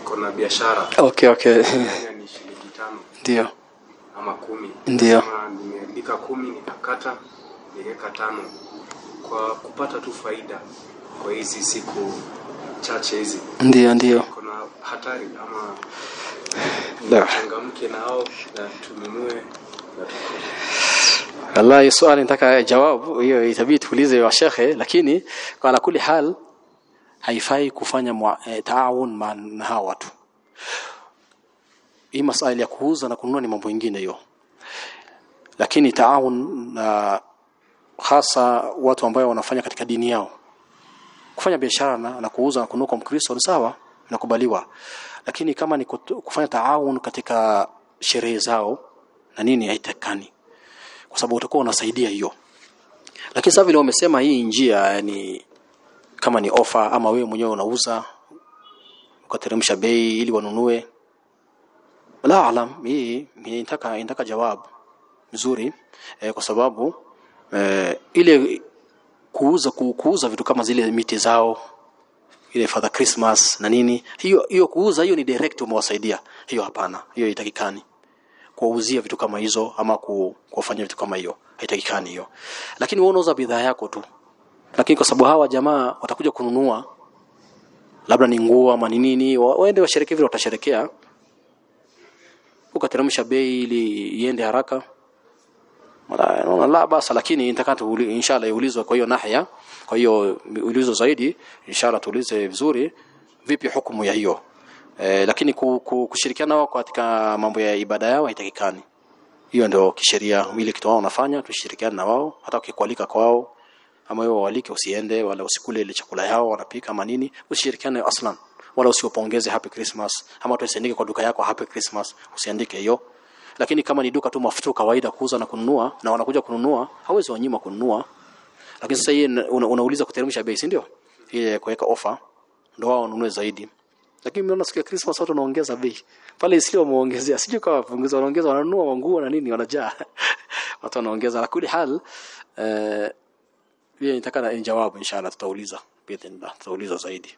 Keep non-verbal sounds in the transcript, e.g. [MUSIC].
niko na biashara. Okay okay. Ni shilingi tano. Ndio. Ama kumi. Ndio. Nimeandika kumi nikakata niweka tano. Kwa kupata tu faida kwa hizi siku chache hizi. Ndio ndio. Kuna hatari ama La. changamke nao na tununue na wallahi swali nataka jawabu. Hiyo itabidi tuulize wa shekhe lakini kwa kuli hal haifai kufanya mwa, eh, taawun na hawa watu. Hii masuala ya kuuza na kununua ni mambo mengine hiyo. Lakini taawun na hasa watu ambao wanafanya katika dini yao. Kufanya biashara na, na kuuza na kununua kwa Mkristo ni sawa nakubaliwa lakini kama ni kufanya taawun katika sherehe zao na nini haitakani kwa sababu utakuwa unasaidia hiyo. Lakini sasa vile wamesema hii njia yani kama ni ofa ama wewe mwenyewe unauza ukateremsha bei ili wanunue. La alam hii inataka inataka jawabu mzuri eh, kwa sababu eh, ile kuuza kuuza vitu kama zile miti zao ile Father Christmas na nini hiyo hiyo kuuza hiyo ni direct umewasaidia. Hiyo hapana hiyo haitakikani. Kuwauzia vitu kama hizo ama ku, kuwafanyia vitu kama hiyo haitakikani hiyo. Lakini wewe unauza bidhaa yako tu lakini kwa sababu hawa jamaa watakuja kununua labda ni nguo ama ni nini waende washerekee vile watasherekea. Ukateremsha bei ili iende haraka. Naona la basa lakini nitataka tuuli- inshallah iulizwe kwa hiyo nahya kwa hiyo ulizo zaidi inshallah tuulize vizuri vipi hukumu ya hiyo? E, lakini ku, ku, kushirikiana wao katika mambo ya ibada yao haitakikani. Hiyo ndio kisheria ile kitu wao wanafanya tushirikiane na wao hata ukikualika kwao ama wewe walike usiende wala usikule ile chakula yao wanapika ama nini. Usishirikiane aslan wala usiopongeze happy christmas. Ama tusiandike kwa duka yako happy christmas usiandike hiyo. Lakini kama ni duka tu mafuta kawaida kuuza na kununua na wanakuja kununua hawezi wanyima kununua. Lakini sasa hii una, unauliza kuteremsha bei ndio? Ile kuweka offer ndio wao wanunue zaidi. Lakini mimi siku ya Christmas watu wanaongeza bei. Pale sio wameongezea sijui kama wapunguza wanaongeza wananunua nguo na nini wanajaa. [LAUGHS] Watu wanaongeza. Lakini hal eh pia nitaka na jawabu inshallah tutauliza. Bidhinda tutauliza zaidi